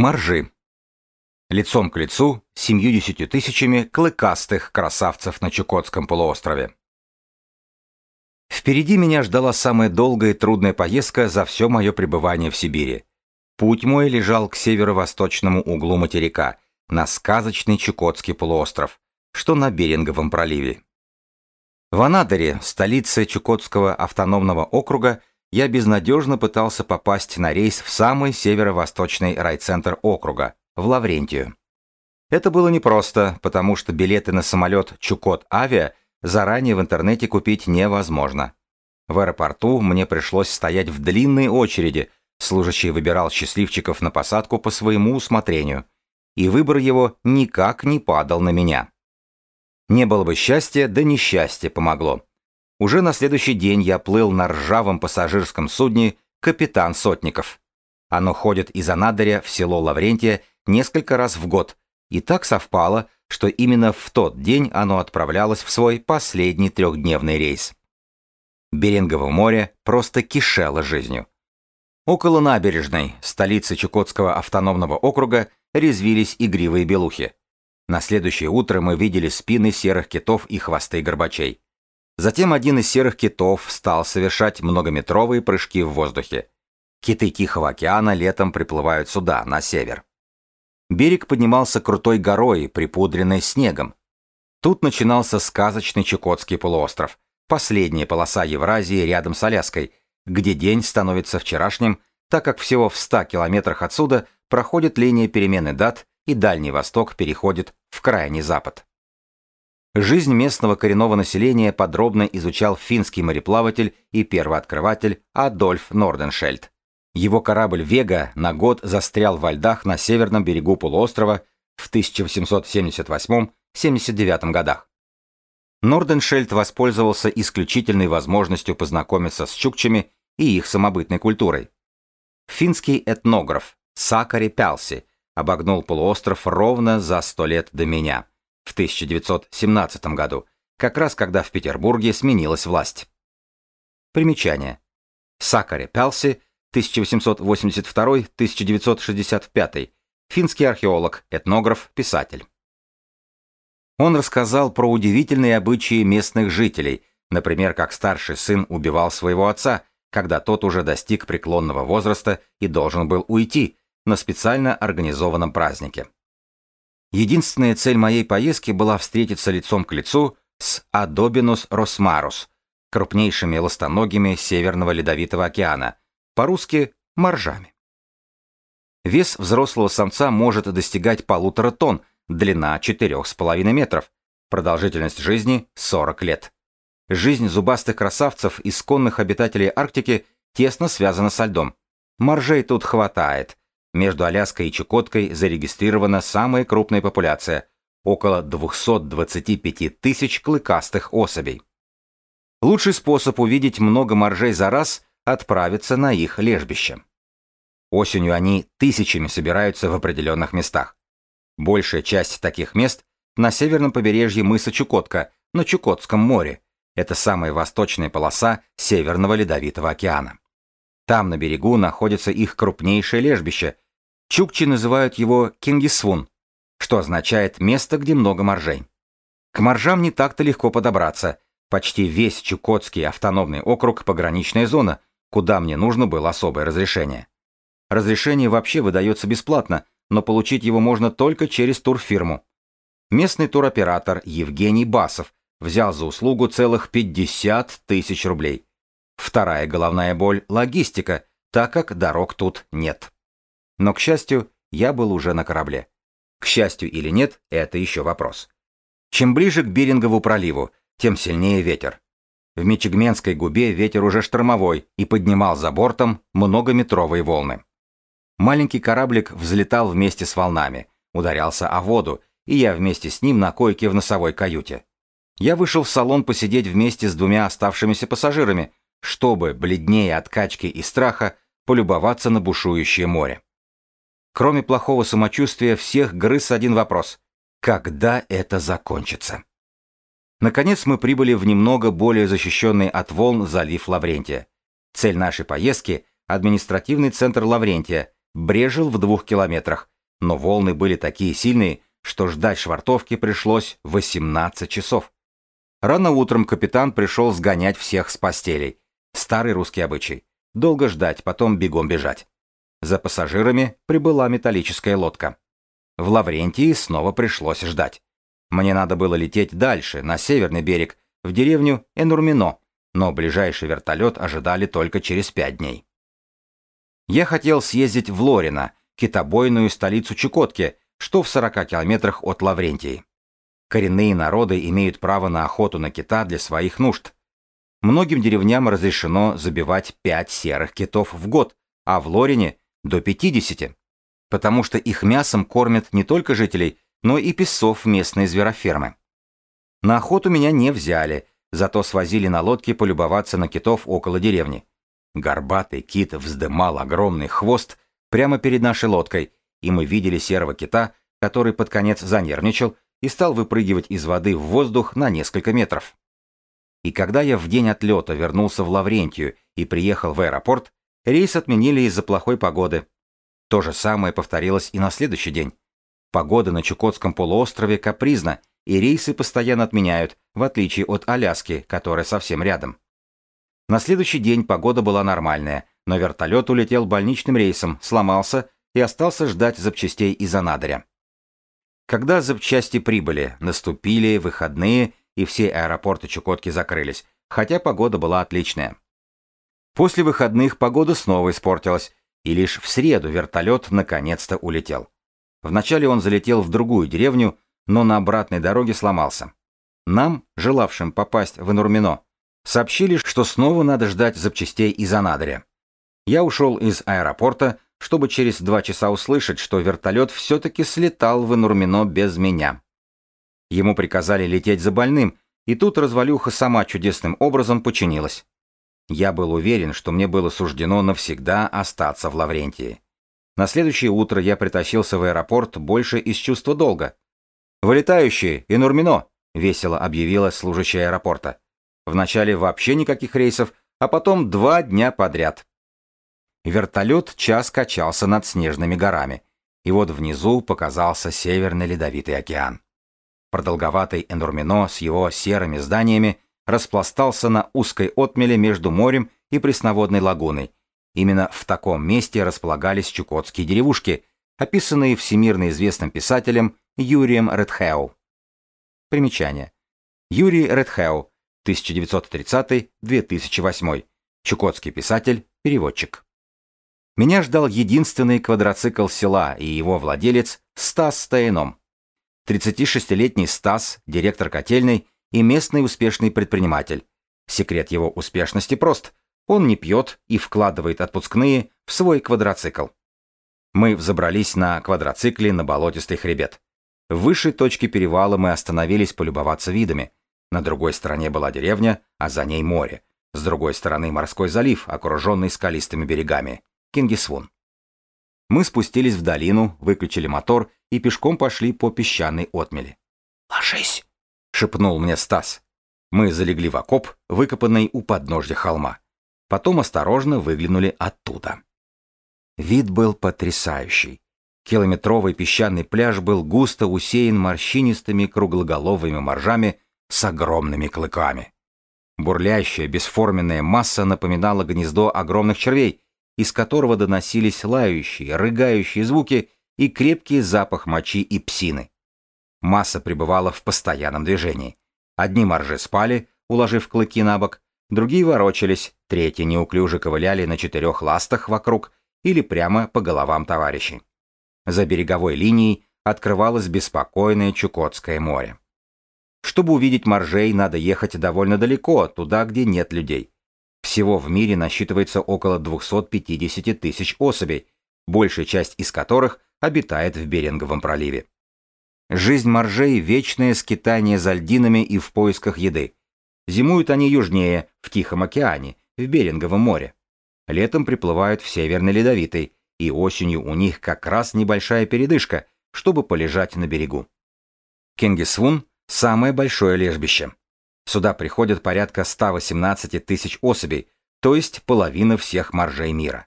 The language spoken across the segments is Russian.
Маржи. Лицом к лицу с 70 тысячами клыкастых красавцев на Чукотском полуострове. Впереди меня ждала самая долгая и трудная поездка за все мое пребывание в Сибири. Путь мой лежал к северо-восточному углу материка, на сказочный Чукотский полуостров, что на Беринговом проливе. В Анадыре, столице Чукотского автономного округа, я безнадежно пытался попасть на рейс в самый северо-восточный райцентр округа, в Лаврентию. Это было непросто, потому что билеты на самолет Чукот-Авиа заранее в интернете купить невозможно. В аэропорту мне пришлось стоять в длинной очереди, служащий выбирал счастливчиков на посадку по своему усмотрению, и выбор его никак не падал на меня. Не было бы счастья, да несчастье помогло. Уже на следующий день я плыл на ржавом пассажирском судне «Капитан Сотников». Оно ходит из Анадыря в село Лаврентия несколько раз в год, и так совпало, что именно в тот день оно отправлялось в свой последний трехдневный рейс. Берингово море просто кишело жизнью. Около набережной, столицы Чукотского автономного округа, резвились игривые белухи. На следующее утро мы видели спины серых китов и хвосты горбачей. Затем один из серых китов стал совершать многометровые прыжки в воздухе. Киты Тихого океана летом приплывают сюда, на север. Берег поднимался крутой горой, припудренной снегом. Тут начинался сказочный Чукотский полуостров, последняя полоса Евразии рядом с Аляской, где день становится вчерашним, так как всего в 100 километрах отсюда проходит линия перемены дат и Дальний Восток переходит в Крайний Запад. Жизнь местного коренного населения подробно изучал финский мореплаватель и первооткрыватель Адольф Норденшельд. Его корабль «Вега» на год застрял во льдах на северном берегу полуострова в 1878-79 годах. Норденшельд воспользовался исключительной возможностью познакомиться с чукчами и их самобытной культурой. Финский этнограф Сакари Пялси обогнул полуостров ровно за сто лет до меня – в 1917 году, как раз когда в Петербурге сменилась власть. Примечание. Сакаре Пелси, 1882-1965, финский археолог, этнограф, писатель. Он рассказал про удивительные обычаи местных жителей, например, как старший сын убивал своего отца, когда тот уже достиг преклонного возраста и должен был уйти на специально организованном празднике. Единственная цель моей поездки была встретиться лицом к лицу с Адобинус росмарус, крупнейшими ластоногими Северного Ледовитого океана, по-русски – моржами. Вес взрослого самца может достигать полутора тонн, длина 4,5 метров, продолжительность жизни – 40 лет. Жизнь зубастых красавцев, исконных обитателей Арктики, тесно связана со льдом. Моржей тут хватает, между Аляской и Чукоткой зарегистрирована самая крупная популяция – около 225 тысяч клыкастых особей. Лучший способ увидеть много моржей за раз – отправиться на их лежбище. Осенью они тысячами собираются в определенных местах. Большая часть таких мест на северном побережье мыса Чукотка, на Чукотском море. Это самая восточная полоса Северного Ледовитого океана. Там на берегу находится их крупнейшее лежбище. Чукчи называют его Кингисвун, что означает «место, где много моржей». К моржам не так-то легко подобраться. Почти весь Чукотский автономный округ – пограничная зона, куда мне нужно было особое разрешение. Разрешение вообще выдается бесплатно, но получить его можно только через турфирму. Местный туроператор Евгений Басов взял за услугу целых 50 тысяч рублей. Вторая головная боль – логистика, так как дорог тут нет. Но, к счастью, я был уже на корабле. К счастью или нет, это еще вопрос. Чем ближе к Берингову проливу, тем сильнее ветер. В Мичигменской губе ветер уже штормовой и поднимал за бортом многометровые волны. Маленький кораблик взлетал вместе с волнами, ударялся о воду, и я вместе с ним на койке в носовой каюте. Я вышел в салон посидеть вместе с двумя оставшимися пассажирами, чтобы, бледнее от качки и страха, полюбоваться на бушующее море. Кроме плохого самочувствия, всех грыз один вопрос. Когда это закончится? Наконец мы прибыли в немного более защищенный от волн залив Лаврентия. Цель нашей поездки – административный центр Лаврентия, брежил в двух километрах, но волны были такие сильные, что ждать швартовки пришлось 18 часов. Рано утром капитан пришел сгонять всех с постелей. Старый русский обычай. Долго ждать, потом бегом бежать. За пассажирами прибыла металлическая лодка. В Лаврентии снова пришлось ждать. Мне надо было лететь дальше, на северный берег, в деревню Энурмино, но ближайший вертолет ожидали только через пять дней. Я хотел съездить в Лорино, китобойную столицу Чукотки, что в 40 километрах от Лаврентии. Коренные народы имеют право на охоту на кита для своих нужд. Многим деревням разрешено забивать 5 серых китов в год, а в Лорине до 50, потому что их мясом кормят не только жителей, но и песцов местной зверофермы. На охоту меня не взяли, зато свозили на лодке полюбоваться на китов около деревни. Горбатый кит вздымал огромный хвост прямо перед нашей лодкой, и мы видели серого кита, который под конец занервничал и стал выпрыгивать из воды в воздух на несколько метров. И когда я в день отлета вернулся в Лаврентию и приехал в аэропорт, рейс отменили из-за плохой погоды. То же самое повторилось и на следующий день. Погода на Чукотском полуострове капризна, и рейсы постоянно отменяют, в отличие от Аляски, которая совсем рядом. На следующий день погода была нормальная, но вертолет улетел больничным рейсом, сломался и остался ждать запчастей из Анадыря. Когда запчасти прибыли, наступили выходные, и все аэропорты Чукотки закрылись, хотя погода была отличная. После выходных погода снова испортилась, и лишь в среду вертолет наконец-то улетел. Вначале он залетел в другую деревню, но на обратной дороге сломался. Нам, желавшим попасть в Энурмино, сообщили, что снова надо ждать запчастей из Анадыря. Я ушел из аэропорта, чтобы через два часа услышать, что вертолет все-таки слетал в Энурмино без меня. Ему приказали лететь за больным, и тут развалюха сама чудесным образом починилась. Я был уверен, что мне было суждено навсегда остаться в Лаврентии. На следующее утро я притащился в аэропорт больше из чувства долга. «Вылетающие, и Нурмино!» — весело объявила служащая аэропорта. Вначале вообще никаких рейсов, а потом два дня подряд. Вертолет час качался над снежными горами, и вот внизу показался Северный Ледовитый океан. Продолговатый Энурмино с его серыми зданиями распластался на узкой отмеле между морем и пресноводной лагуной. Именно в таком месте располагались чукотские деревушки, описанные всемирно известным писателем Юрием Редхеу. Примечание. Юрий Редхеу, 1930-2008, чукотский писатель, переводчик. Меня ждал единственный квадроцикл села и его владелец Стас Стояном. 36-летний Стас, директор котельной и местный успешный предприниматель. Секрет его успешности прост. Он не пьет и вкладывает отпускные в свой квадроцикл. Мы взобрались на квадроцикле на болотистый хребет. В высшей точке перевала мы остановились полюбоваться видами. На другой стороне была деревня, а за ней море. С другой стороны морской залив, окруженный скалистыми берегами. Кингисвун. Мы спустились в долину, выключили мотор и пешком пошли по песчаной отмели. «Ложись!» — шепнул мне Стас. Мы залегли в окоп, выкопанный у подножья холма. Потом осторожно выглянули оттуда. Вид был потрясающий. Километровый песчаный пляж был густо усеян морщинистыми круглоголовыми моржами с огромными клыками. Бурлящая бесформенная масса напоминала гнездо огромных червей, из которого доносились лающие, рыгающие звуки и крепкий запах мочи и псины. Масса пребывала в постоянном движении. Одни моржи спали, уложив клыки на бок, другие ворочались, третьи неуклюже ковыляли на четырех ластах вокруг или прямо по головам товарищей. За береговой линией открывалось беспокойное Чукотское море. Чтобы увидеть моржей, надо ехать довольно далеко, туда, где нет людей. Всего в мире насчитывается около 250 тысяч особей, большая часть из которых обитает в Беринговом проливе. Жизнь моржей – вечное скитание за льдинами и в поисках еды. Зимуют они южнее, в Тихом океане, в Беринговом море. Летом приплывают в Северный Ледовитый, и осенью у них как раз небольшая передышка, чтобы полежать на берегу. Кингисвун – самое большое лежбище. Сюда приходят порядка 118 тысяч особей, то есть половина всех моржей мира.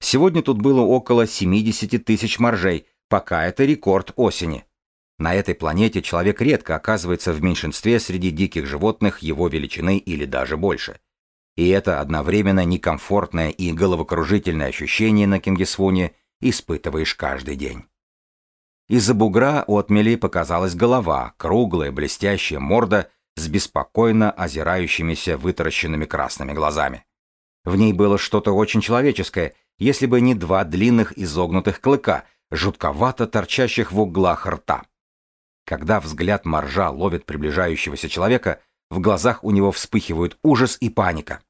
Сегодня тут было около 70 тысяч моржей, пока это рекорд осени. На этой планете человек редко оказывается в меньшинстве среди диких животных его величины или даже больше. И это одновременно некомфортное и головокружительное ощущение на Кингисвуне испытываешь каждый день. Из-за бугра у отмели показалась голова, круглая, блестящая морда с беспокойно озирающимися вытаращенными красными глазами. В ней было что-то очень человеческое, если бы не два длинных изогнутых клыка, жутковато торчащих в углах рта. Когда взгляд моржа ловит приближающегося человека, в глазах у него вспыхивают ужас и паника.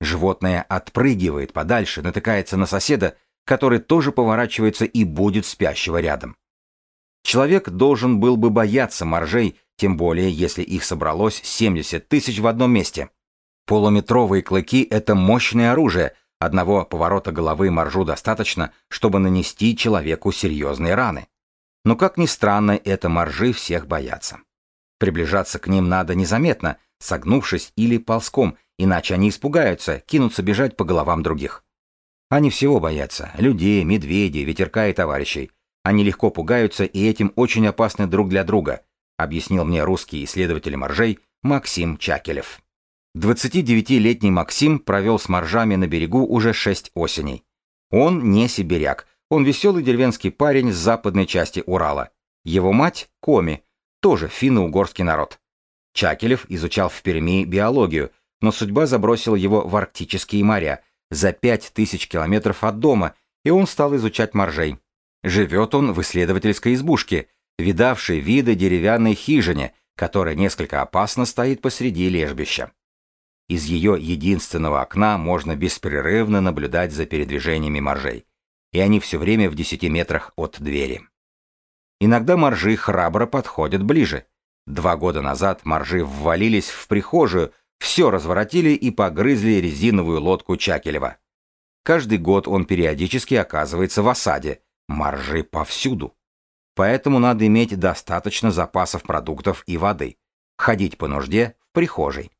Животное отпрыгивает подальше, натыкается на соседа, который тоже поворачивается и будет спящего рядом. Человек должен был бы бояться моржей, тем более если их собралось 70 тысяч в одном месте. Полуметровые клыки — это мощное оружие, одного поворота головы моржу достаточно, чтобы нанести человеку серьезные раны. Но, как ни странно, это моржи всех боятся. Приближаться к ним надо незаметно, согнувшись или ползком, иначе они испугаются, кинутся бежать по головам других. Они всего боятся – людей, медведей, ветерка и товарищей. Они легко пугаются и этим очень опасны друг для друга, объяснил мне русский исследователь моржей Максим Чакелев. 29-летний Максим провел с моржами на берегу уже шесть осеней. Он не сибиряк, он веселый деревенский парень с западной части Урала. Его мать – Коми, тоже финно-угорский народ. Чакелев изучал в Перми биологию, но судьба забросила его в арктические моря, за пять тысяч километров от дома, и он стал изучать моржей. Живет он в исследовательской избушке, видавшей виды деревянной хижине, которая несколько опасно стоит посреди лежбища. Из ее единственного окна можно беспрерывно наблюдать за передвижениями моржей, и они все время в десяти метрах от двери. Иногда моржи храбро подходят ближе. Два года назад моржи ввалились в прихожую, все разворотили и погрызли резиновую лодку Чакелева. Каждый год он периодически оказывается в осаде, моржи повсюду. Поэтому надо иметь достаточно запасов продуктов и воды, ходить по нужде в прихожей.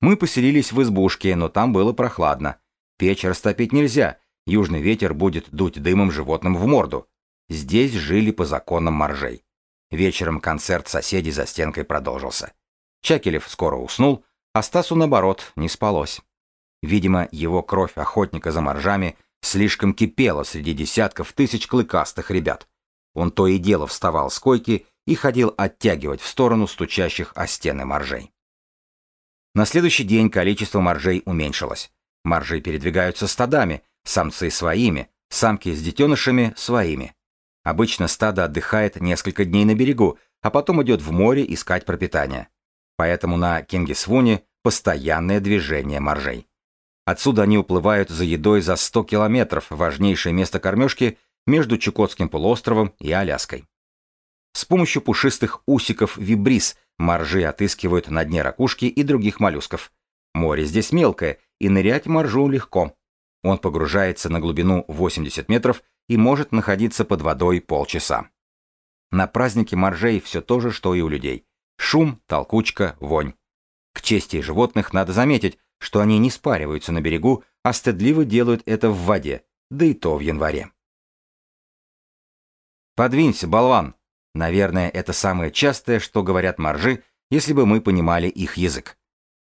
Мы поселились в избушке, но там было прохладно. Печь растопить нельзя, южный ветер будет дуть дымом животным в морду. Здесь жили по законам моржей. Вечером концерт соседей за стенкой продолжился. Чакелев скоро уснул, а Стасу, наоборот, не спалось. Видимо, его кровь охотника за моржами слишком кипела среди десятков тысяч клыкастых ребят. Он то и дело вставал с койки и ходил оттягивать в сторону стучащих о стены моржей. На следующий день количество моржей уменьшилось. Моржи передвигаются стадами, самцы своими, самки с детенышами своими. Обычно стадо отдыхает несколько дней на берегу, а потом идет в море искать пропитание. Поэтому на Кингисвуне постоянное движение моржей. Отсюда они уплывают за едой за 100 километров, важнейшее место кормежки между Чукотским полуостровом и Аляской. С помощью пушистых усиков вибрис Моржи отыскивают на дне ракушки и других моллюсков. Море здесь мелкое, и нырять моржу легко. Он погружается на глубину 80 метров и может находиться под водой полчаса. На празднике моржей все то же, что и у людей. Шум, толкучка, вонь. К чести животных надо заметить, что они не спариваются на берегу, а стыдливо делают это в воде, да и то в январе. «Подвинься, болван!» Наверное, это самое частое, что говорят моржи, если бы мы понимали их язык.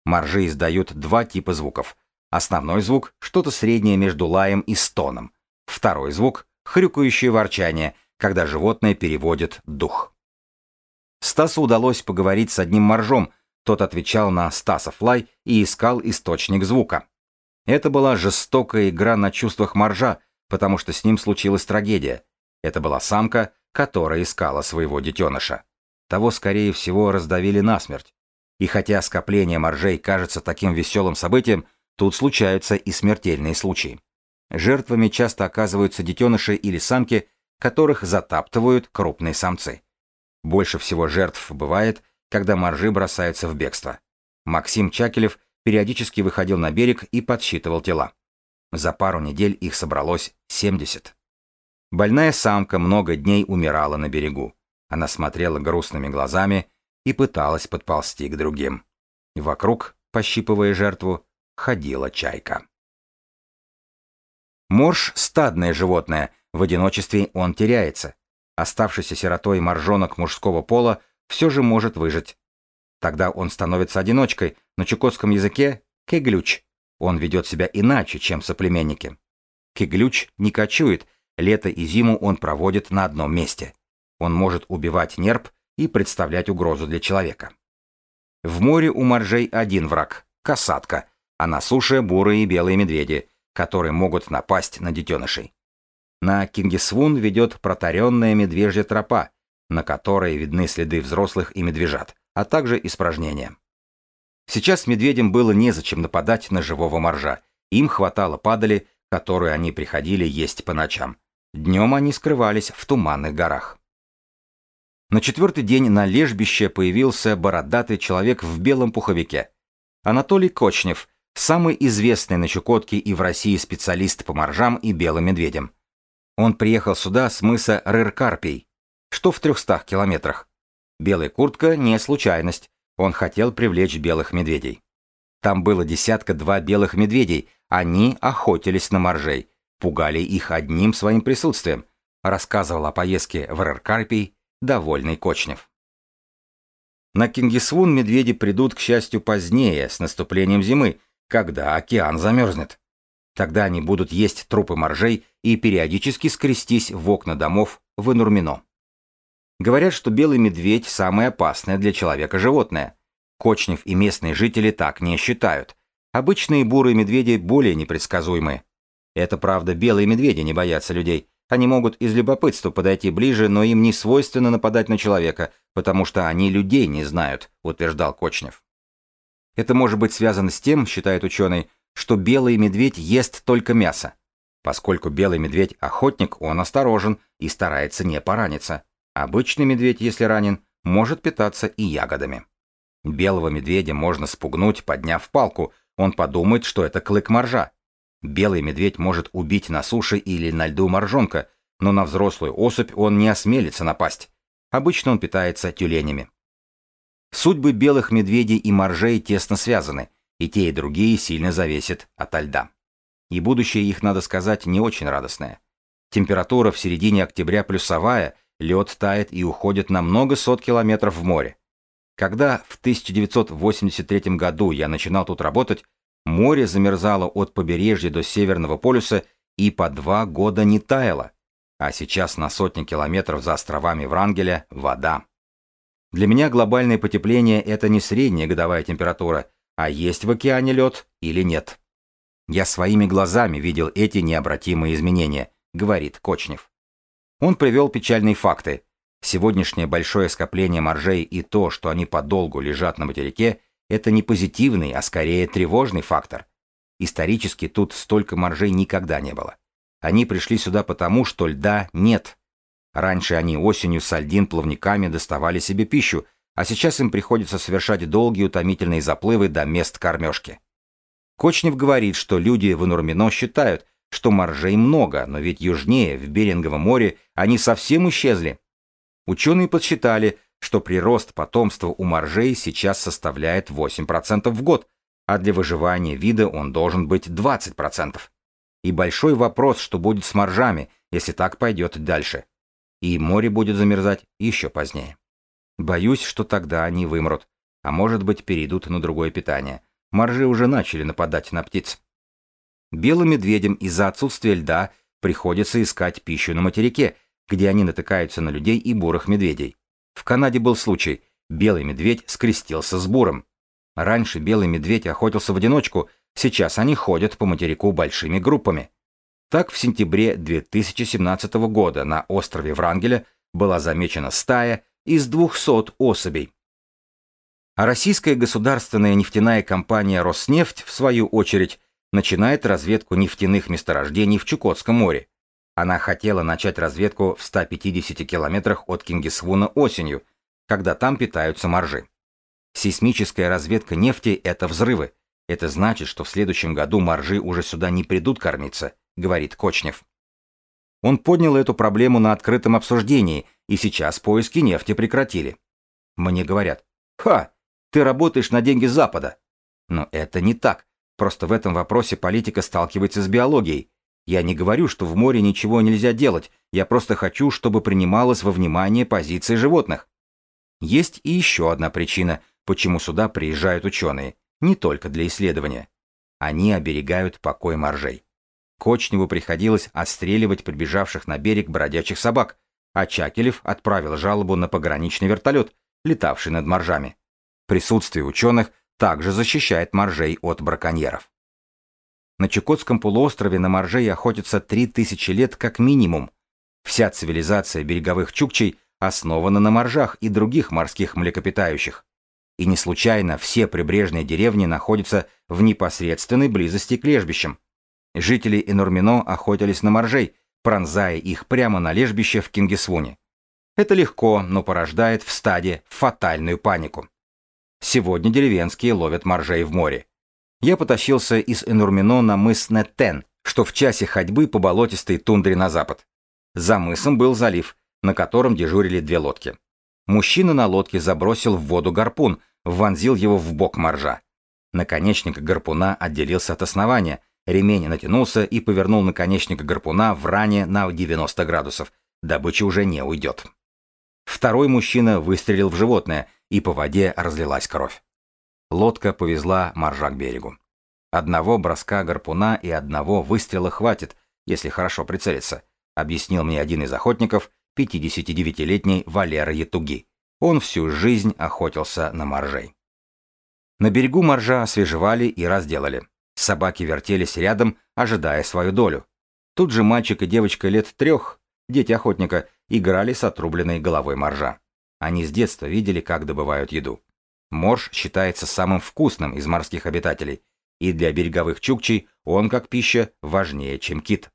Моржи издают два типа звуков. Основной звук – что-то среднее между лаем и стоном. Второй звук – хрюкающее ворчание, когда животное переводит дух. Стасу удалось поговорить с одним моржом, тот отвечал на Стасов лай и искал источник звука. Это была жестокая игра на чувствах моржа, потому что с ним случилась трагедия. Это была самка, которая искала своего детеныша. Того, скорее всего, раздавили насмерть. И хотя скопление моржей кажется таким веселым событием, тут случаются и смертельные случаи. Жертвами часто оказываются детеныши или самки, которых затаптывают крупные самцы. Больше всего жертв бывает, когда моржи бросаются в бегство. Максим Чакелев периодически выходил на берег и подсчитывал тела. За пару недель их собралось 70. Больная самка много дней умирала на берегу. Она смотрела грустными глазами и пыталась подползти к другим. Вокруг, пощипывая жертву, ходила чайка. Морж – стадное животное, в одиночестве он теряется. Оставшийся сиротой моржонок мужского пола все же может выжить. Тогда он становится одиночкой, на чукотском языке – кеглюч. Он ведет себя иначе, чем соплеменники. Кеглюч не кочует, лето и зиму он проводит на одном месте. Он может убивать нерп и представлять угрозу для человека. В море у моржей один враг – касатка, а на суше – бурые и белые медведи, которые могут напасть на детенышей. На Кингисвун ведет протаренная медвежья тропа, на которой видны следы взрослых и медвежат, а также испражнения. Сейчас медведям было незачем нападать на живого моржа. Им хватало падали, которую они приходили есть по ночам. Днем они скрывались в туманных горах. На четвертый день на лежбище появился бородатый человек в белом пуховике. Анатолий Кочнев, самый известный на Чукотке и в России специалист по моржам и белым медведям. Он приехал сюда с мыса Рыркарпий, что в 300 километрах. Белая куртка не случайность, он хотел привлечь белых медведей. Там было десятка-два белых медведей, они охотились на моржей, пугали их одним своим присутствием, рассказывал о поездке в Рыркарпий довольный Кочнев. На Кингисвун медведи придут, к счастью, позднее, с наступлением зимы, когда океан замерзнет. Тогда они будут есть трупы моржей и периодически скрестись в окна домов в Энурмино. Говорят, что белый медведь – самое опасное для человека животное. Кочнев и местные жители так не считают. Обычные бурые медведи более непредсказуемые. Это правда, белые медведи не боятся людей. Они могут из любопытства подойти ближе, но им не свойственно нападать на человека, потому что они людей не знают, утверждал Кочнев. Это может быть связано с тем, считает ученый, что белый медведь ест только мясо. Поскольку белый медведь охотник, он осторожен и старается не пораниться. Обычный медведь, если ранен, может питаться и ягодами. Белого медведя можно спугнуть, подняв палку. Он подумает, что это клык моржа. Белый медведь может убить на суше или на льду моржонка, но на взрослую особь он не осмелится напасть. Обычно он питается тюленями. Судьбы белых медведей и моржей тесно связаны, и те, и другие сильно зависят от льда. И будущее их, надо сказать, не очень радостное. Температура в середине октября плюсовая, лед тает и уходит на много сот километров в море. Когда в 1983 году я начинал тут работать, море замерзало от побережья до Северного полюса и по два года не таяло, а сейчас на сотни километров за островами Врангеля вода. Для меня глобальное потепление – это не средняя годовая температура, а есть в океане лед или нет. Я своими глазами видел эти необратимые изменения, говорит Кочнев. Он привел печальные факты. Сегодняшнее большое скопление моржей и то, что они подолгу лежат на материке, это не позитивный, а скорее тревожный фактор. Исторически тут столько моржей никогда не было. Они пришли сюда потому, что льда нет. Раньше они осенью с льдин плавниками доставали себе пищу, а сейчас им приходится совершать долгие утомительные заплывы до мест кормежки. Кочнев говорит, что люди в Нурмино считают, что моржей много, но ведь южнее, в Беринговом море, они совсем исчезли. Ученые подсчитали, что прирост потомства у моржей сейчас составляет 8% в год, а для выживания вида он должен быть 20%. И большой вопрос, что будет с моржами, если так пойдет дальше. И море будет замерзать еще позднее. Боюсь, что тогда они вымрут, а может быть перейдут на другое питание. Моржи уже начали нападать на птиц. Белым медведям из-за отсутствия льда приходится искать пищу на материке, где они натыкаются на людей и бурых медведей. В Канаде был случай. Белый медведь скрестился с буром. Раньше белый медведь охотился в одиночку, сейчас они ходят по материку большими группами. Так в сентябре 2017 года на острове Врангеля была замечена стая из 200 особей. А российская государственная нефтяная компания «Роснефть», в свою очередь, начинает разведку нефтяных месторождений в Чукотском море. Она хотела начать разведку в 150 километрах от Кингисвуна осенью, когда там питаются моржи. Сейсмическая разведка нефти – это взрывы. Это значит, что в следующем году моржи уже сюда не придут кормиться, говорит Кочнев. Он поднял эту проблему на открытом обсуждении, и сейчас поиски нефти прекратили. Мне говорят, «Ха, ты работаешь на деньги Запада». Но это не так. Просто в этом вопросе политика сталкивается с биологией. Я не говорю, что в море ничего нельзя делать, я просто хочу, чтобы принималось во внимание позиции животных. Есть и еще одна причина, почему сюда приезжают ученые, не только для исследования. Они оберегают покой моржей. Кочневу приходилось отстреливать прибежавших на берег бродячих собак, а Чакелев отправил жалобу на пограничный вертолет, летавший над моржами. Присутствие ученых также защищает моржей от браконьеров. На Чукотском полуострове на моржей охотятся 3000 лет как минимум. Вся цивилизация береговых чукчей основана на моржах и других морских млекопитающих. И не случайно все прибрежные деревни находятся в непосредственной близости к лежбищам. Жители Энурмино охотились на моржей, пронзая их прямо на лежбище в Кингисвуне. Это легко, но порождает в стаде фатальную панику. Сегодня деревенские ловят моржей в море. Я потащился из Энурмино на мыс Неттен, что в часе ходьбы по болотистой тундре на запад. За мысом был залив, на котором дежурили две лодки. Мужчина на лодке забросил в воду гарпун, вонзил его в бок моржа. Наконечник гарпуна отделился от основания, ремень натянулся и повернул наконечник гарпуна в ране на 90 градусов. Добыча уже не уйдет. Второй мужчина выстрелил в животное, и по воде разлилась кровь. Лодка повезла моржа к берегу. Одного броска гарпуна и одного выстрела хватит, если хорошо прицелиться, объяснил мне один из охотников, 59-летний Валера Ятуги. Он всю жизнь охотился на моржей. На берегу моржа освежевали и разделали. Собаки вертелись рядом, ожидая свою долю. Тут же мальчик и девочка лет трех, дети охотника, играли с отрубленной головой моржа. Они с детства видели, как добывают еду. Морж считается самым вкусным из морских обитателей, и для береговых чукчей он, как пища, важнее, чем кит.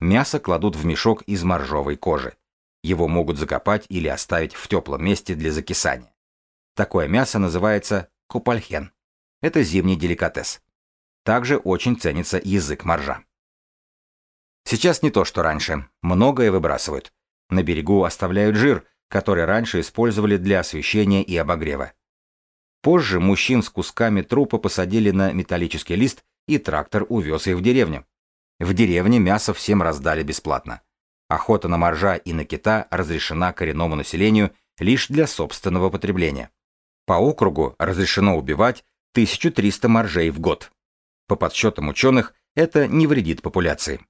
Мясо кладут в мешок из моржовой кожи. Его могут закопать или оставить в теплом месте для закисания. Такое мясо называется купальхен. Это зимний деликатес. Также очень ценится язык моржа. Сейчас не то, что раньше. Многое выбрасывают. На берегу оставляют жир, который раньше использовали для освещения и обогрева. Позже мужчин с кусками трупа посадили на металлический лист, и трактор увез их в деревню. В деревне мясо всем раздали бесплатно. Охота на моржа и на кита разрешена коренному населению лишь для собственного потребления. По округу разрешено убивать 1300 моржей в год. По подсчетам ученых, это не вредит популяции.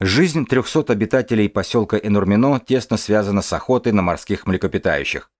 Жизнь 300 обитателей поселка Энурмино тесно связана с охотой на морских млекопитающих.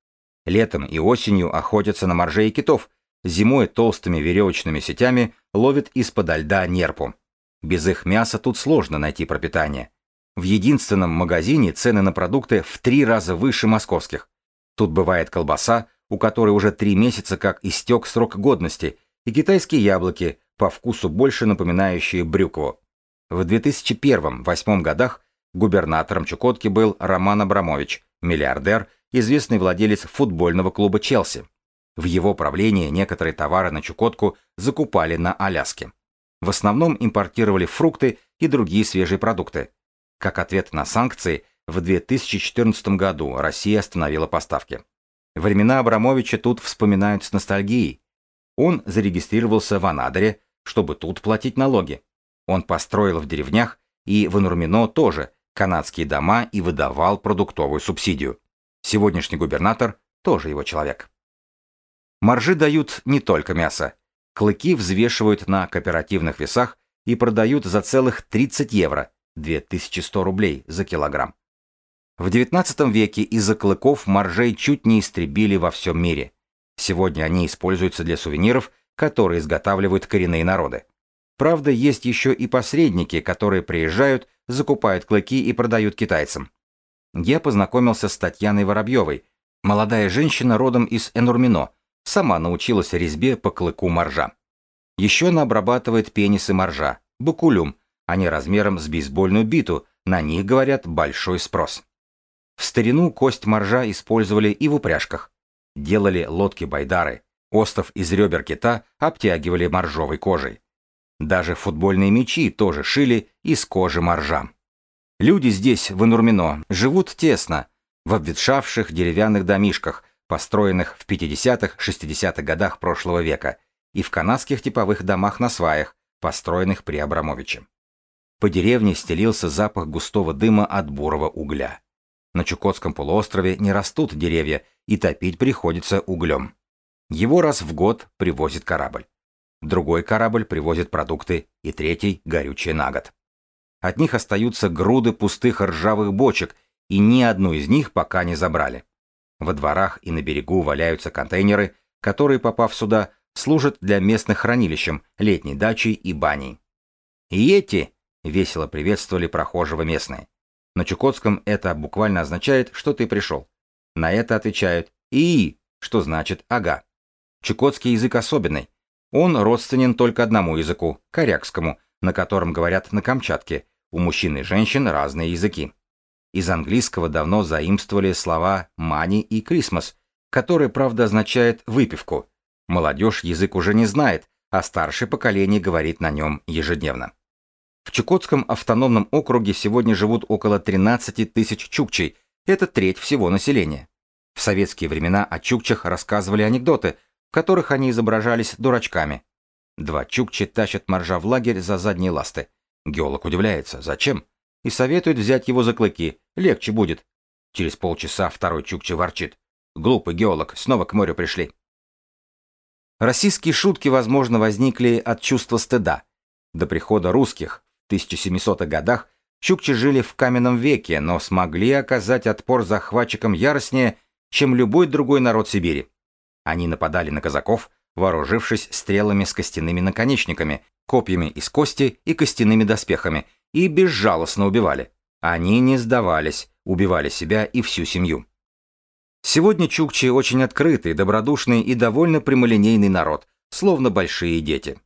Летом и осенью охотятся на моржей и китов, зимой толстыми веревочными сетями ловят из-под льда нерпу. Без их мяса тут сложно найти пропитание. В единственном магазине цены на продукты в три раза выше московских. Тут бывает колбаса, у которой уже три месяца как истек срок годности, и китайские яблоки, по вкусу больше напоминающие брюкву. В 2001-2008 годах губернатором Чукотки был Роман Абрамович, миллиардер, известный владелец футбольного клуба «Челси». В его правлении некоторые товары на Чукотку закупали на Аляске. В основном импортировали фрукты и другие свежие продукты, как ответ на санкции, в 2014 году Россия остановила поставки. Времена Абрамовича тут вспоминают с ностальгией. Он зарегистрировался в Анадыре, чтобы тут платить налоги. Он построил в деревнях и в Нурмино тоже канадские дома и выдавал продуктовую субсидию. Сегодняшний губернатор тоже его человек. Маржи дают не только мясо. Клыки взвешивают на кооперативных весах и продают за целых 30 евро, 2100 рублей за килограмм. В XIX веке из-за клыков моржей чуть не истребили во всем мире. Сегодня они используются для сувениров, которые изготавливают коренные народы. Правда, есть еще и посредники, которые приезжают, закупают клыки и продают китайцам. Я познакомился с Татьяной Воробьевой, молодая женщина родом из Энурмино, сама научилась резьбе по клыку моржа. Еще она обрабатывает пенисы моржа, бакулюм, они размером с бейсбольную биту, на них, говорят, большой спрос. В старину кость моржа использовали и в упряжках. Делали лодки-байдары, остов из ребер кита обтягивали моржовой кожей. Даже футбольные мячи тоже шили из кожи моржа. Люди здесь, в Инурмино, живут тесно, в обветшавших деревянных домишках, построенных в 50-60-х годах прошлого века, и в канадских типовых домах на сваях, построенных при Абрамовиче. По деревне стелился запах густого дыма от бурого угля. На Чукотском полуострове не растут деревья, и топить приходится углем. Его раз в год привозит корабль. Другой корабль привозит продукты, и третий – горючее на год. От них остаются груды пустых ржавых бочек, и ни одну из них пока не забрали. Во дворах и на берегу валяются контейнеры, которые, попав сюда, служат для местных хранилищем, летней дачей и баней. И эти весело приветствовали прохожего местные. На чукотском это буквально означает, что ты пришел. На это отвечают «и», что значит «ага». Чукотский язык особенный. Он родственен только одному языку – корякскому, на котором говорят на Камчатке. У мужчин и женщин разные языки. Из английского давно заимствовали слова «мани» и «крисмас», которые, правда, означает «выпивку». Молодежь язык уже не знает, а старшее поколение говорит на нем ежедневно. В Чукотском автономном округе сегодня живут около 13 тысяч чукчей, это треть всего населения. В советские времена о чукчах рассказывали анекдоты, в которых они изображались дурачками. Два чукчи тащат моржа в лагерь за задние ласты. Геолог удивляется, зачем? И советует взять его за клыки, легче будет. Через полчаса второй чукчи ворчит. Глупый геолог, снова к морю пришли. Российские шутки, возможно, возникли от чувства стыда. До прихода русских в 1700-х годах чукчи жили в каменном веке, но смогли оказать отпор захватчикам яростнее, чем любой другой народ Сибири. Они нападали на казаков, вооружившись стрелами с костяными наконечниками, копьями из кости и костяными доспехами, и безжалостно убивали. Они не сдавались, убивали себя и всю семью. Сегодня чукчи очень открытый, добродушный и довольно прямолинейный народ, словно большие дети.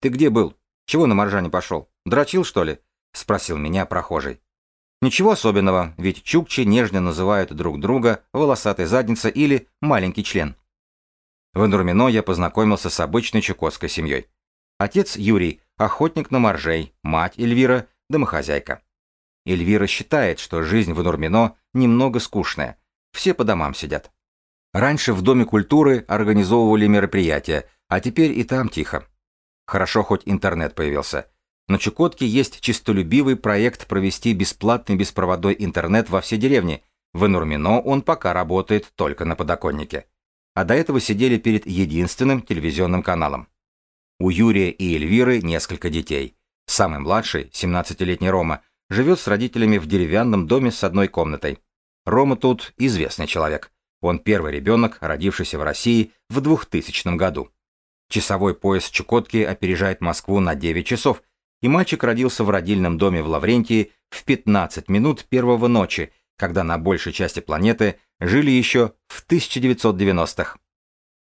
«Ты где был? Чего на моржане пошел? Дрочил, что ли?» — спросил меня прохожий. Ничего особенного, ведь чукчи нежно называют друг друга волосатой задница или маленький член. В Нурмино я познакомился с обычной чукотской семьей. Отец Юрий – охотник на моржей, мать Эльвира – домохозяйка. Эльвира считает, что жизнь в Нурмино немного скучная – все по домам сидят. Раньше в Доме культуры организовывали мероприятия, а теперь и там тихо. Хорошо, хоть интернет появился. На Чукотке есть чистолюбивый проект провести бесплатный беспроводной интернет во все деревни. В Энурмино он пока работает только на подоконнике. А до этого сидели перед единственным телевизионным каналом. У Юрия и Эльвиры несколько детей. Самый младший, 17-летний Рома, живет с родителями в деревянном доме с одной комнатой. Рома тут известный человек. Он первый ребенок, родившийся в России в 2000 году. Часовой пояс Чукотки опережает Москву на 9 часов, и мальчик родился в родильном доме в Лаврентии в 15 минут первого ночи, когда на большей части планеты жили еще в 1990-х.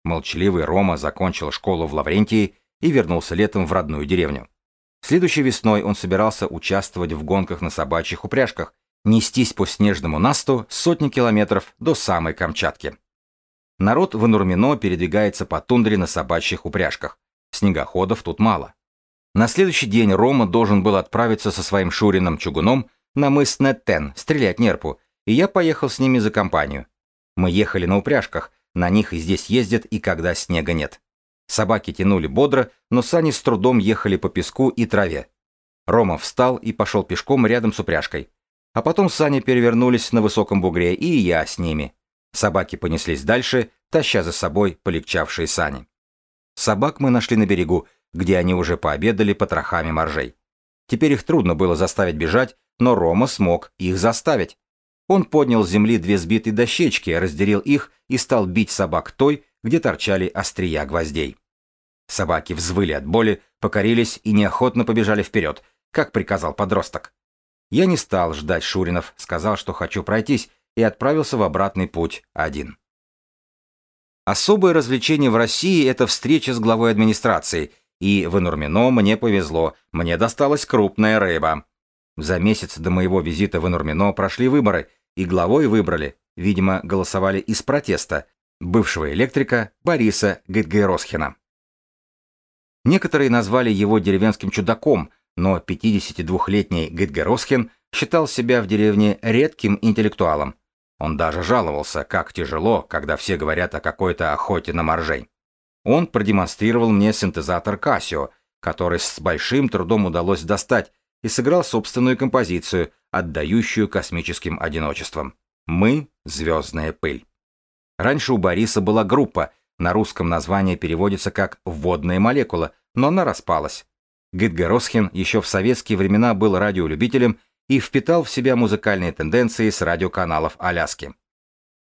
Молчаливый Рома закончил школу в Лаврентии и вернулся летом в родную деревню. Следующей весной он собирался участвовать в гонках на собачьих упряжках, нестись по снежному насту сотни километров до самой Камчатки. Народ в Нурмино передвигается по тундре на собачьих упряжках. Снегоходов тут мало. На следующий день Рома должен был отправиться со своим Шурином Чугуном на мыс Неттен стрелять нерпу, и я поехал с ними за компанию. Мы ехали на упряжках, на них и здесь ездят и когда снега нет. Собаки тянули бодро, но сани с трудом ехали по песку и траве. Рома встал и пошел пешком рядом с упряжкой. А потом сани перевернулись на высоком бугре, и я с ними. Собаки понеслись дальше, таща за собой полегчавшие сани. Собак мы нашли на берегу, где они уже пообедали потрохами моржей. Теперь их трудно было заставить бежать, но Рома смог их заставить. Он поднял с земли две сбитые дощечки, разделил их и стал бить собак той, где торчали острия гвоздей. Собаки взвыли от боли, покорились и неохотно побежали вперед, как приказал подросток. Я не стал ждать Шуринов, сказал, что хочу пройтись, и отправился в обратный путь один. Особое развлечение в России – это встреча с главой администрации, и в Энурмино мне повезло, мне досталась крупная рыба. За месяц до моего визита в Энурмино прошли выборы, и главой выбрали, видимо, голосовали из протеста, бывшего электрика Бориса Гетгейросхина. Некоторые назвали его деревенским чудаком – но 52-летний Гитгеросхин считал себя в деревне редким интеллектуалом. Он даже жаловался, как тяжело, когда все говорят о какой-то охоте на моржей. Он продемонстрировал мне синтезатор Casio, который с большим трудом удалось достать, и сыграл собственную композицию, отдающую космическим одиночеством. «Мы — звездная пыль». Раньше у Бориса была группа, на русском название переводится как «водная молекула», но она распалась. Гидгоросхин еще в советские времена был радиолюбителем и впитал в себя музыкальные тенденции с радиоканалов Аляски.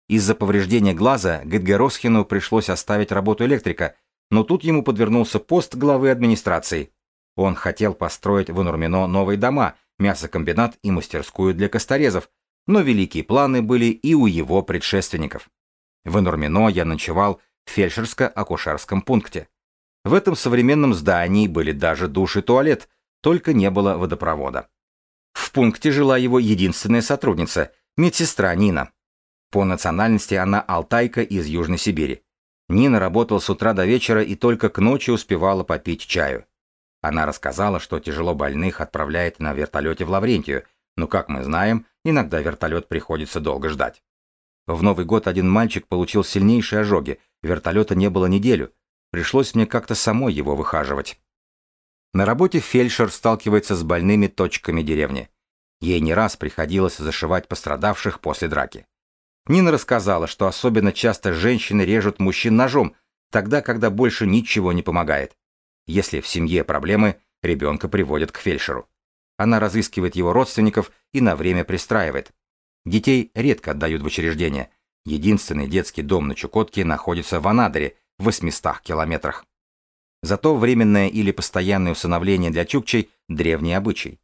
Из-за повреждения глаза Гидгоросхину пришлось оставить работу электрика, но тут ему подвернулся пост главы администрации. Он хотел построить в Инурмино новые дома, мясокомбинат и мастерскую для косторезов, но великие планы были и у его предшественников. В Инурмино я ночевал в фельдшерско-акушерском пункте. В этом современном здании были даже душ и туалет, только не было водопровода. В пункте жила его единственная сотрудница, медсестра Нина. По национальности она алтайка из Южной Сибири. Нина работала с утра до вечера и только к ночи успевала попить чаю. Она рассказала, что тяжело больных отправляет на вертолете в Лаврентию, но, как мы знаем, иногда вертолет приходится долго ждать. В Новый год один мальчик получил сильнейшие ожоги, вертолета не было неделю. Пришлось мне как-то самой его выхаживать. На работе фельдшер сталкивается с больными точками деревни. Ей не раз приходилось зашивать пострадавших после драки. Нина рассказала, что особенно часто женщины режут мужчин ножом, тогда, когда больше ничего не помогает. Если в семье проблемы, ребенка приводят к фельдшеру. Она разыскивает его родственников и на время пристраивает. Детей редко отдают в учреждение. Единственный детский дом на Чукотке находится в Анадыре, в 800 километрах. Зато временное или постоянное усыновление для чукчей – древний обычай.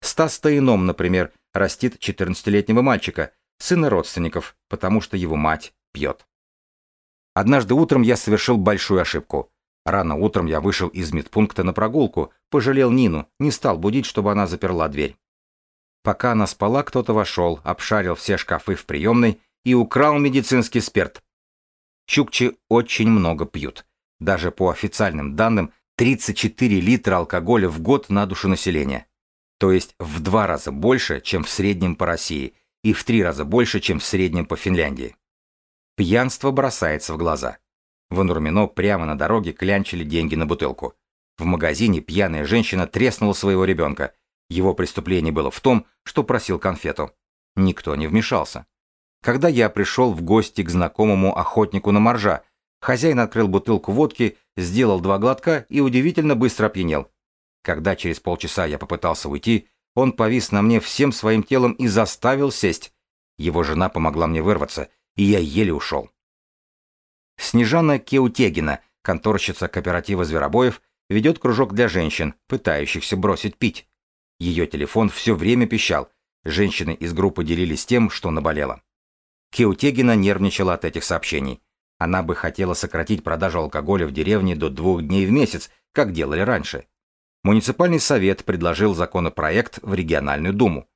Стас Таином, например, растит 14-летнего мальчика, сына родственников, потому что его мать пьет. Однажды утром я совершил большую ошибку. Рано утром я вышел из медпункта на прогулку, пожалел Нину, не стал будить, чтобы она заперла дверь. Пока она спала, кто-то вошел, обшарил все шкафы в приемной и украл медицинский спирт. Чукчи очень много пьют. Даже по официальным данным 34 литра алкоголя в год на душу населения. То есть в два раза больше, чем в среднем по России, и в три раза больше, чем в среднем по Финляндии. Пьянство бросается в глаза. В Нурмино прямо на дороге клянчили деньги на бутылку. В магазине пьяная женщина треснула своего ребенка. Его преступление было в том, что просил конфету. Никто не вмешался. Когда я пришел в гости к знакомому охотнику на моржа, хозяин открыл бутылку водки, сделал два глотка и удивительно быстро опьянел. Когда через полчаса я попытался уйти, он повис на мне всем своим телом и заставил сесть. Его жена помогла мне вырваться, и я еле ушел. Снежана Кеутегина, конторщица кооператива «Зверобоев», ведет кружок для женщин, пытающихся бросить пить. Ее телефон все время пищал. Женщины из группы делились тем, что наболело. Кеутегина нервничала от этих сообщений. Она бы хотела сократить продажу алкоголя в деревне до двух дней в месяц, как делали раньше. Муниципальный совет предложил законопроект в региональную думу.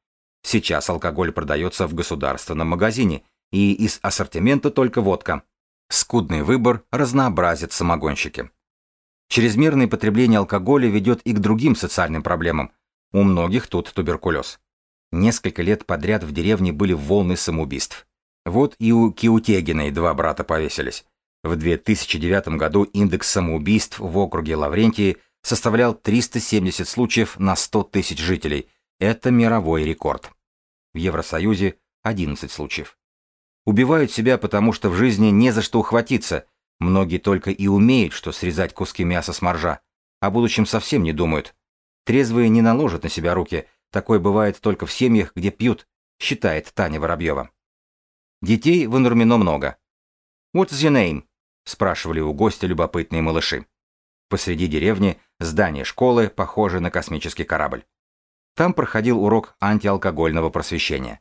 Сейчас алкоголь продается в государственном магазине, и из ассортимента только водка. Скудный выбор разнообразит самогонщики. Чрезмерное потребление алкоголя ведет и к другим социальным проблемам. У многих тут туберкулез. Несколько лет подряд в деревне были волны самоубийств. Вот и у Киутегиной два брата повесились. В 2009 году индекс самоубийств в округе Лаврентии составлял 370 случаев на 100 тысяч жителей. Это мировой рекорд. В Евросоюзе 11 случаев. Убивают себя, потому что в жизни не за что ухватиться. Многие только и умеют, что срезать куски мяса с моржа. О будущем совсем не думают. Трезвые не наложат на себя руки. Такое бывает только в семьях, где пьют, считает Таня Воробьева. Детей в Инурмино много. «What is your name?» – спрашивали у гостя любопытные малыши. Посреди деревни здание школы, похоже на космический корабль. Там проходил урок антиалкогольного просвещения.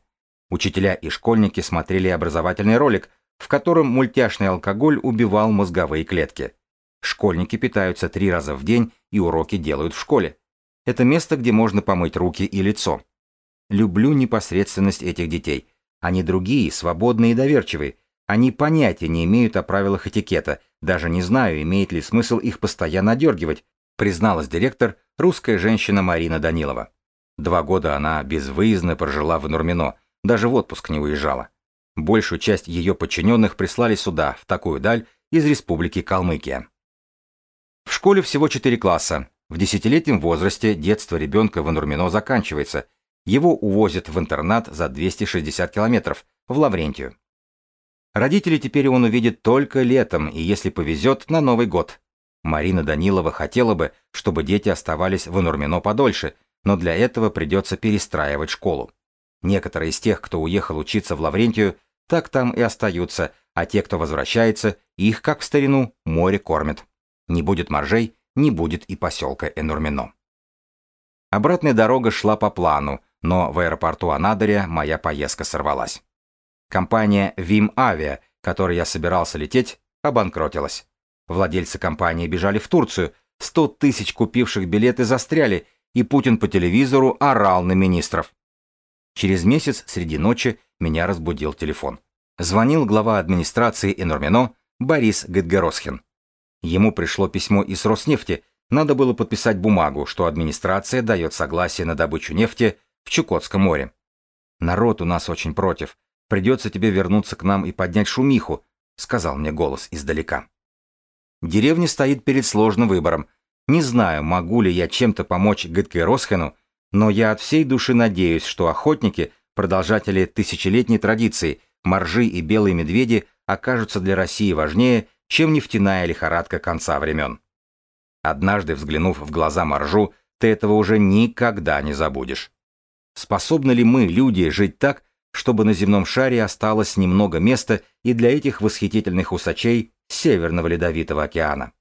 Учителя и школьники смотрели образовательный ролик, в котором мультяшный алкоголь убивал мозговые клетки. Школьники питаются три раза в день и уроки делают в школе. Это место, где можно помыть руки и лицо. Люблю непосредственность этих детей. Они другие, свободные и доверчивые. Они понятия не имеют о правилах этикета, даже не знаю, имеет ли смысл их постоянно одергивать, призналась директор, русская женщина Марина Данилова. Два года она безвыездно прожила в Нурмино, даже в отпуск не уезжала. Большую часть ее подчиненных прислали сюда, в такую даль, из республики Калмыкия. В школе всего четыре класса. В десятилетнем возрасте детство ребенка в Энурмино заканчивается. Его увозят в интернат за 260 километров, в Лаврентию. Родителей теперь он увидит только летом и, если повезет, на Новый год. Марина Данилова хотела бы, чтобы дети оставались в Энурмино подольше, но для этого придется перестраивать школу. Некоторые из тех, кто уехал учиться в Лаврентию, так там и остаются, а те, кто возвращается, их, как в старину, море кормит. Не будет моржей, не будет и поселка Энурмино. Обратная дорога шла по плану, но в аэропорту Анадыря моя поездка сорвалась. Компания Vim Avia, которой я собирался лететь, обанкротилась. Владельцы компании бежали в Турцию, 100 тысяч купивших билеты застряли, и Путин по телевизору орал на министров. Через месяц среди ночи меня разбудил телефон. Звонил глава администрации Энормино Борис Гетгеросхин. Ему пришло письмо из Роснефти, надо было подписать бумагу, что администрация дает согласие на добычу нефти в Чукотском море. «Народ у нас очень против. Придется тебе вернуться к нам и поднять шумиху», — сказал мне голос издалека. Деревня стоит перед сложным выбором. Не знаю, могу ли я чем-то помочь Гетке но я от всей души надеюсь, что охотники, продолжатели тысячелетней традиции, моржи и белые медведи окажутся для России важнее, чем нефтяная лихорадка конца времен. Однажды взглянув в глаза моржу, ты этого уже никогда не забудешь. Способны ли мы, люди, жить так, чтобы на земном шаре осталось немного места и для этих восхитительных усачей Северного Ледовитого океана?